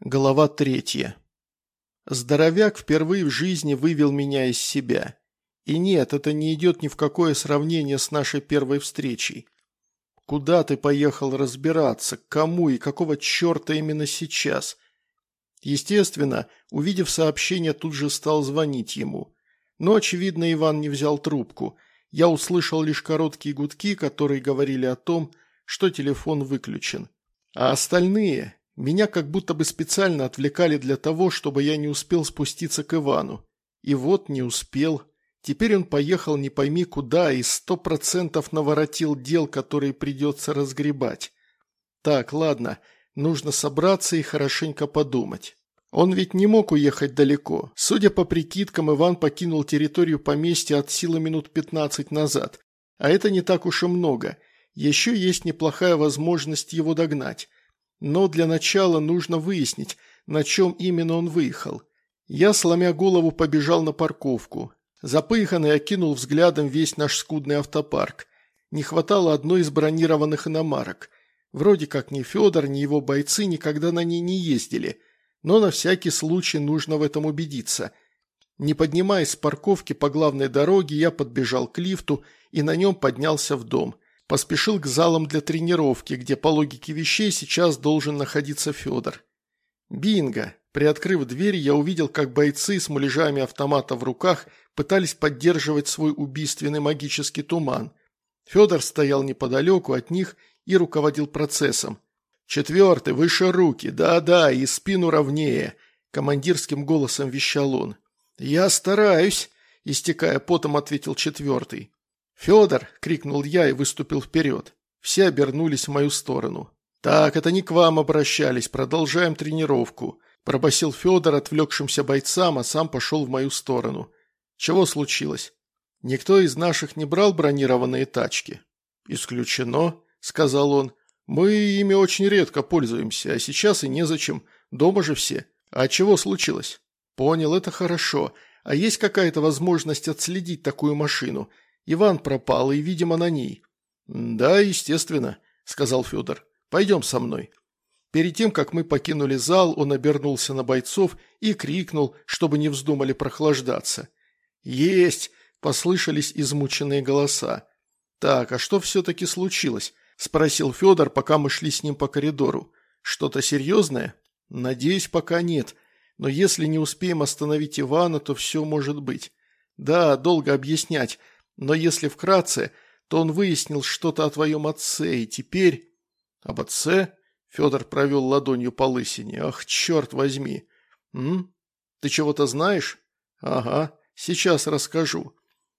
Глава третья. Здоровяк впервые в жизни вывел меня из себя. И нет, это не идет ни в какое сравнение с нашей первой встречей. Куда ты поехал разбираться, кому и какого черта именно сейчас? Естественно, увидев сообщение, тут же стал звонить ему. Но, очевидно, Иван не взял трубку. Я услышал лишь короткие гудки, которые говорили о том, что телефон выключен. А остальные, меня как будто бы специально отвлекали для того, чтобы я не успел спуститься к Ивану. И вот не успел. Теперь он поехал не пойми куда и сто процентов наворотил дел, которые придется разгребать. Так, ладно, нужно собраться и хорошенько подумать. Он ведь не мог уехать далеко. Судя по прикидкам, Иван покинул территорию поместья от силы минут пятнадцать назад. А это не так уж и много. Еще есть неплохая возможность его догнать. Но для начала нужно выяснить, на чем именно он выехал. Я, сломя голову, побежал на парковку. Запыханный окинул взглядом весь наш скудный автопарк. Не хватало одной из бронированных иномарок. Вроде как ни Федор, ни его бойцы никогда на ней не ездили, но на всякий случай нужно в этом убедиться. Не поднимаясь с парковки по главной дороге, я подбежал к лифту и на нем поднялся в дом – Поспешил к залам для тренировки, где по логике вещей сейчас должен находиться Федор. Бинго! Приоткрыв дверь, я увидел, как бойцы с муляжами автомата в руках пытались поддерживать свой убийственный магический туман. Федор стоял неподалеку от них и руководил процессом. «Четвертый, выше руки, да-да, и спину ровнее», – командирским голосом вещал он. «Я стараюсь», – истекая потом ответил четвертый. «Федор!» – крикнул я и выступил вперед. Все обернулись в мою сторону. «Так, это не к вам обращались, продолжаем тренировку», – пробасил Федор отвлекшимся бойцам, а сам пошел в мою сторону. «Чего случилось?» «Никто из наших не брал бронированные тачки?» «Исключено», – сказал он. «Мы ими очень редко пользуемся, а сейчас и незачем. Дома же все. А чего случилось?» «Понял, это хорошо. А есть какая-то возможность отследить такую машину?» Иван пропал, и, видимо, на ней». «Да, естественно», – сказал Федор. «Пойдем со мной». Перед тем, как мы покинули зал, он обернулся на бойцов и крикнул, чтобы не вздумали прохлаждаться. «Есть!» – послышались измученные голоса. «Так, а что все-таки случилось?» – спросил Федор, пока мы шли с ним по коридору. «Что-то серьезное?» «Надеюсь, пока нет. Но если не успеем остановить Ивана, то все может быть. Да, долго объяснять, но если вкратце, то он выяснил что-то о твоем отце, и теперь...» «Об отце?» – Федор провел ладонью по лысине. «Ах, черт возьми!» «М? Ты чего-то знаешь?» «Ага, сейчас расскажу».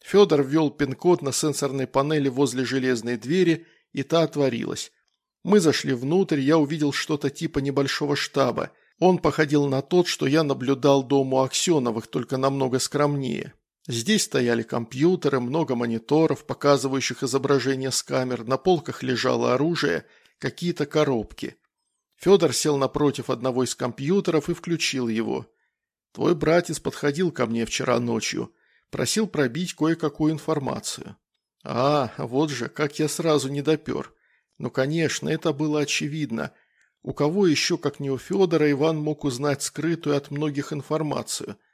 Федор ввел пин-код на сенсорной панели возле железной двери, и та отворилась. Мы зашли внутрь, я увидел что-то типа небольшого штаба. Он походил на тот, что я наблюдал дому Аксеновых, только намного скромнее. Здесь стояли компьютеры, много мониторов, показывающих изображения с камер, на полках лежало оружие, какие-то коробки. Федор сел напротив одного из компьютеров и включил его. «Твой братец подходил ко мне вчера ночью, просил пробить кое-какую информацию». «А, вот же, как я сразу не допер. Ну, конечно, это было очевидно. У кого еще, как не у Федора, Иван мог узнать скрытую от многих информацию –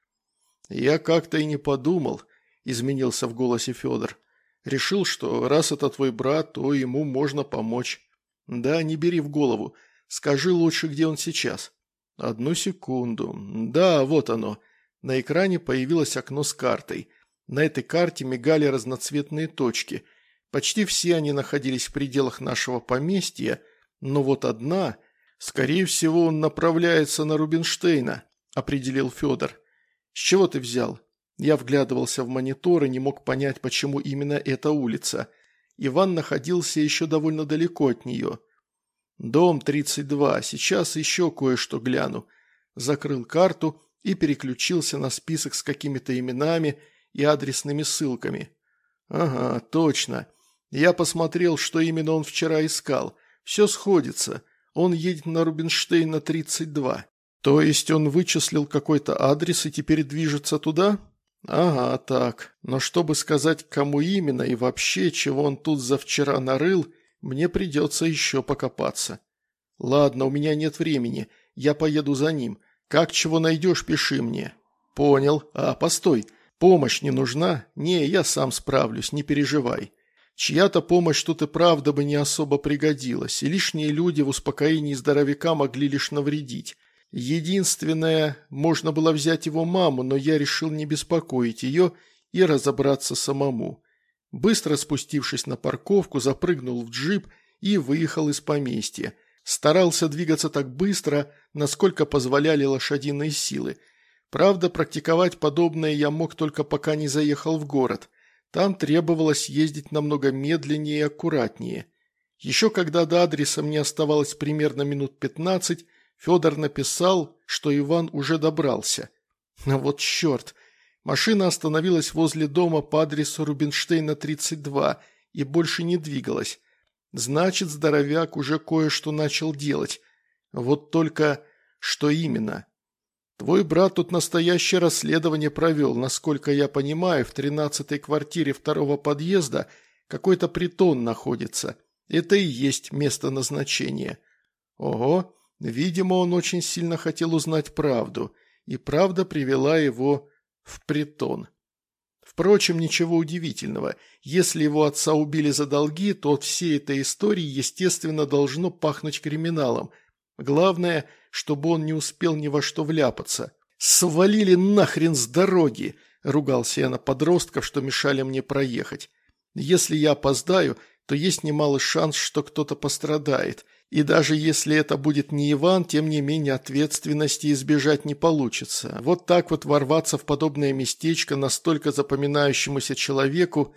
«Я как-то и не подумал», – изменился в голосе Федор. «Решил, что раз это твой брат, то ему можно помочь». «Да, не бери в голову. Скажи лучше, где он сейчас». «Одну секунду. Да, вот оно». На экране появилось окно с картой. На этой карте мигали разноцветные точки. Почти все они находились в пределах нашего поместья, но вот одна... «Скорее всего, он направляется на Рубинштейна», – определил Федор. «С чего ты взял?» Я вглядывался в монитор и не мог понять, почему именно эта улица. Иван находился еще довольно далеко от нее. «Дом 32, сейчас еще кое-что гляну». Закрыл карту и переключился на список с какими-то именами и адресными ссылками. «Ага, точно. Я посмотрел, что именно он вчера искал. Все сходится. Он едет на Рубинштейна 32. То есть он вычислил какой-то адрес и теперь движется туда? Ага, так. Но чтобы сказать, кому именно и вообще, чего он тут за вчера нарыл, мне придется еще покопаться. Ладно, у меня нет времени. Я поеду за ним. Как чего найдешь, пиши мне». «Понял. А, постой. Помощь не нужна? Не, я сам справлюсь, не переживай. Чья-то помощь тут и правда бы не особо пригодилась, и лишние люди в успокоении здоровяка могли лишь навредить. Единственное, можно было взять его маму, но я решил не беспокоить ее и разобраться самому. Быстро спустившись на парковку, запрыгнул в джип и выехал из поместья. Старался двигаться так быстро, насколько позволяли лошадиные силы. Правда, практиковать подобное я мог только пока не заехал в город. Там требовалось ездить намного медленнее и аккуратнее. Еще когда до адреса мне оставалось примерно минут пятнадцать, Федор написал, что Иван уже добрался. Но вот черт, машина остановилась возле дома по адресу Рубинштейна, 32, и больше не двигалась. Значит, здоровяк уже кое-что начал делать. Вот только что именно? Твой брат тут настоящее расследование провел. Насколько я понимаю, в тринадцатой квартире второго подъезда какой-то притон находится. Это и есть место назначения. Ого, видимо, он очень сильно хотел узнать правду, и правда привела его в притон. Впрочем, ничего удивительного. Если его отца убили за долги, то от всей этой истории, естественно, должно пахнуть криминалом – Главное, чтобы он не успел ни во что вляпаться. «Свалили нахрен с дороги!» – ругался я на подростков, что мешали мне проехать. «Если я опоздаю, то есть немалый шанс, что кто-то пострадает. И даже если это будет не Иван, тем не менее ответственности избежать не получится. Вот так вот ворваться в подобное местечко настолько запоминающемуся человеку,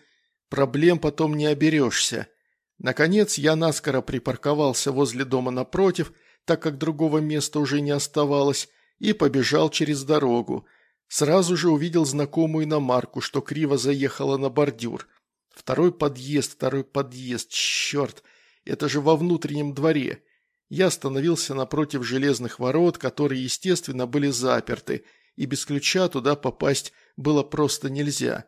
проблем потом не оберешься». Наконец я наскоро припарковался возле дома напротив – так как другого места уже не оставалось, и побежал через дорогу. Сразу же увидел знакомую иномарку, что криво заехала на бордюр. Второй подъезд, второй подъезд, черт, это же во внутреннем дворе. Я остановился напротив железных ворот, которые, естественно, были заперты, и без ключа туда попасть было просто нельзя.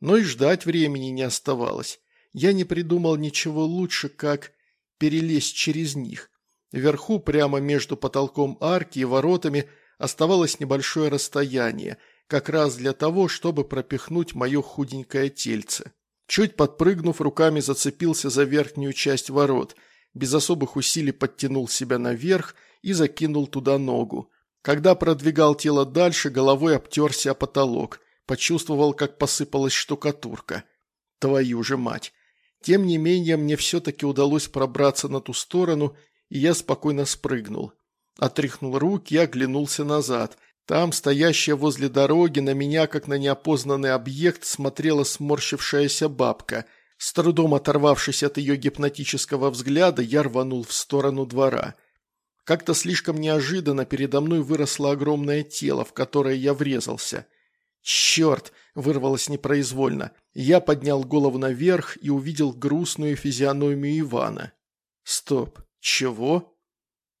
Но и ждать времени не оставалось. Я не придумал ничего лучше, как перелезть через них. Вверху, прямо между потолком арки и воротами, оставалось небольшое расстояние, как раз для того, чтобы пропихнуть мое худенькое тельце. Чуть подпрыгнув, руками зацепился за верхнюю часть ворот, без особых усилий подтянул себя наверх и закинул туда ногу. Когда продвигал тело дальше, головой обтерся о потолок, почувствовал, как посыпалась штукатурка. Твою же мать! Тем не менее, мне все-таки удалось пробраться на ту сторону и я спокойно спрыгнул. Отряхнул руки и оглянулся назад. Там, стоящая возле дороги, на меня, как на неопознанный объект, смотрела сморщившаяся бабка. С трудом оторвавшись от ее гипнотического взгляда, я рванул в сторону двора. Как-то слишком неожиданно передо мной выросло огромное тело, в которое я врезался. «Черт!» – вырвалось непроизвольно. Я поднял голову наверх и увидел грустную физиономию Ивана. «Стоп! «Чего?»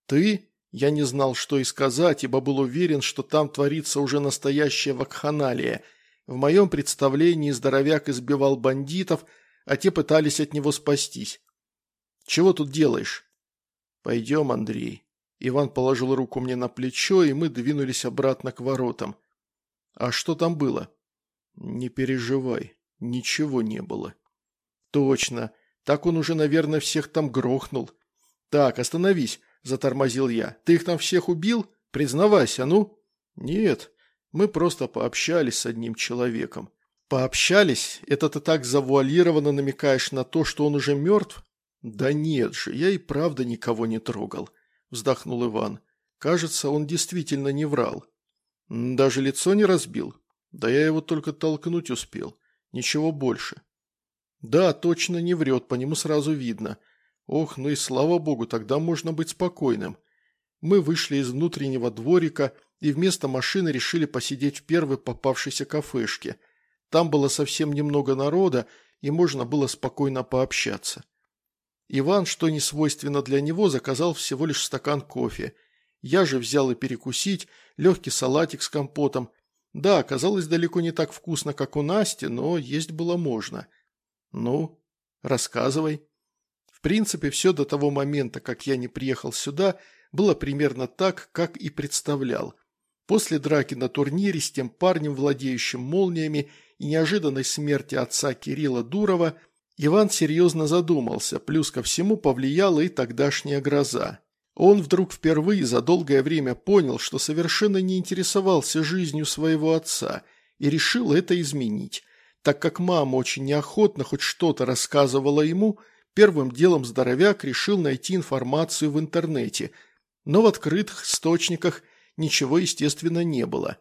«Ты?» Я не знал, что и сказать, ибо был уверен, что там творится уже настоящая вакханалия. В моем представлении здоровяк избивал бандитов, а те пытались от него спастись. «Чего тут делаешь?» «Пойдем, Андрей». Иван положил руку мне на плечо, и мы двинулись обратно к воротам. «А что там было?» «Не переживай, ничего не было». «Точно. Так он уже, наверное, всех там грохнул». «Так, остановись», – затормозил я. «Ты их там всех убил? Признавайся, ну?» «Нет, мы просто пообщались с одним человеком». «Пообщались? Это ты так завуалированно намекаешь на то, что он уже мертв?» «Да нет же, я и правда никого не трогал», – вздохнул Иван. «Кажется, он действительно не врал». «Даже лицо не разбил?» «Да я его только толкнуть успел. Ничего больше». «Да, точно не врет, по нему сразу видно». Ох, ну и слава богу, тогда можно быть спокойным. Мы вышли из внутреннего дворика и вместо машины решили посидеть в первой попавшейся кафешке. Там было совсем немного народа, и можно было спокойно пообщаться. Иван, что не свойственно для него, заказал всего лишь стакан кофе. Я же взял и перекусить, легкий салатик с компотом. Да, оказалось далеко не так вкусно, как у Насти, но есть было можно. Ну, рассказывай принципе, все до того момента, как я не приехал сюда, было примерно так, как и представлял. После драки на турнире с тем парнем, владеющим молниями, и неожиданной смерти отца Кирилла Дурова, Иван серьезно задумался, плюс ко всему повлияла и тогдашняя гроза. Он вдруг впервые за долгое время понял, что совершенно не интересовался жизнью своего отца и решил это изменить. Так как мама очень неохотно хоть что-то рассказывала ему, первым делом здоровяк решил найти информацию в интернете, но в открытых источниках ничего, естественно, не было.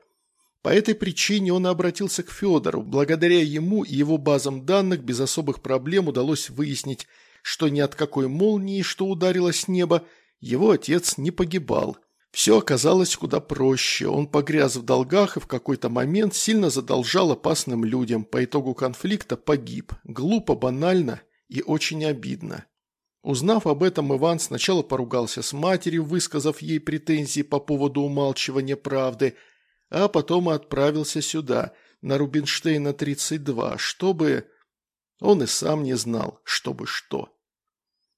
По этой причине он обратился к Федору. Благодаря ему и его базам данных без особых проблем удалось выяснить, что ни от какой молнии, что ударило с неба, его отец не погибал. Все оказалось куда проще. Он погряз в долгах и в какой-то момент сильно задолжал опасным людям. По итогу конфликта погиб. Глупо, банально и очень обидно. Узнав об этом, Иван сначала поругался с матерью, высказав ей претензии по поводу умалчивания правды, а потом отправился сюда, на Рубинштейна 32, чтобы... Он и сам не знал, чтобы что.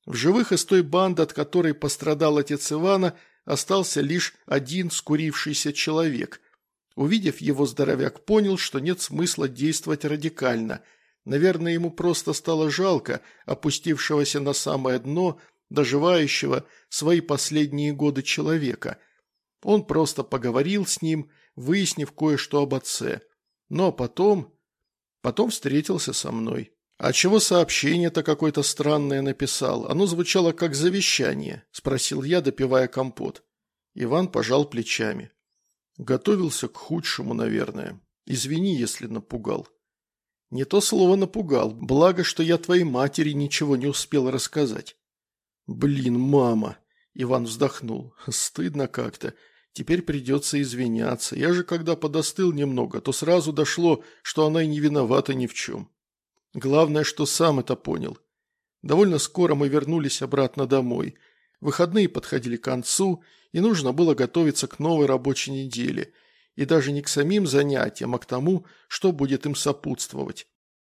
В живых из той банды, от которой пострадал отец Ивана, остался лишь один скурившийся человек. Увидев его, здоровяк понял, что нет смысла действовать радикально. Наверное, ему просто стало жалко опустившегося на самое дно, доживающего свои последние годы человека. Он просто поговорил с ним, выяснив кое-что об отце. Но потом... Потом встретился со мной. «А чего сообщение-то какое-то странное написал? Оно звучало как завещание», – спросил я, допивая компот. Иван пожал плечами. «Готовился к худшему, наверное. Извини, если напугал». «Не то слово напугал. Благо, что я твоей матери ничего не успел рассказать». «Блин, мама!» – Иван вздохнул. «Стыдно как-то. Теперь придется извиняться. Я же когда подостыл немного, то сразу дошло, что она и не виновата ни в чем». Главное, что сам это понял. Довольно скоро мы вернулись обратно домой. Выходные подходили к концу, и нужно было готовиться к новой рабочей неделе. И даже не к самим занятиям, а к тому, что будет им сопутствовать.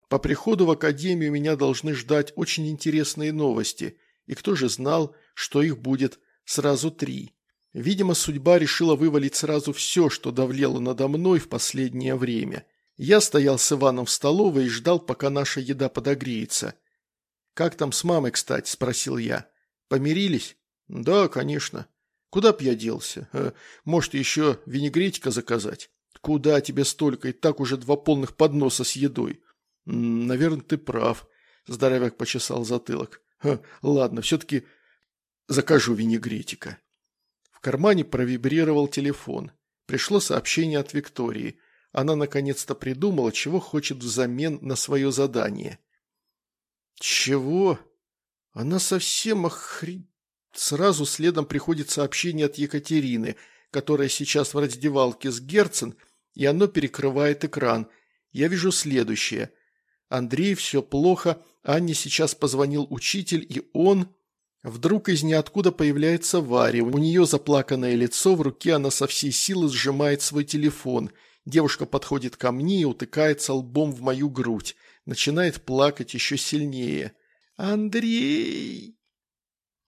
По приходу в академию меня должны ждать очень интересные новости, и кто же знал, что их будет сразу три. Видимо, судьба решила вывалить сразу все, что давлело надо мной в последнее время – я стоял с Иваном в столовой и ждал, пока наша еда подогреется. «Как там с мамой, кстати?» – спросил я. «Помирились?» «Да, конечно. Куда б я делся? Э, может, еще винегретика заказать?» «Куда тебе столько? И так уже два полных подноса с едой». «Наверное, ты прав», – здоровяк почесал затылок. «Э, «Ладно, все-таки закажу винегретика». В кармане провибрировал телефон. Пришло сообщение от Виктории – она наконец-то придумала, чего хочет взамен на свое задание. «Чего? Она совсем охри...» Сразу следом приходит сообщение от Екатерины, которая сейчас в раздевалке с Герцен, и оно перекрывает экран. Я вижу следующее. Андрей, все плохо, Анне сейчас позвонил учитель, и он... Вдруг из ниоткуда появляется Варя. У нее заплаканное лицо, в руке она со всей силы сжимает свой телефон – Девушка подходит ко мне и утыкается лбом в мою грудь. Начинает плакать еще сильнее. «Андрей!»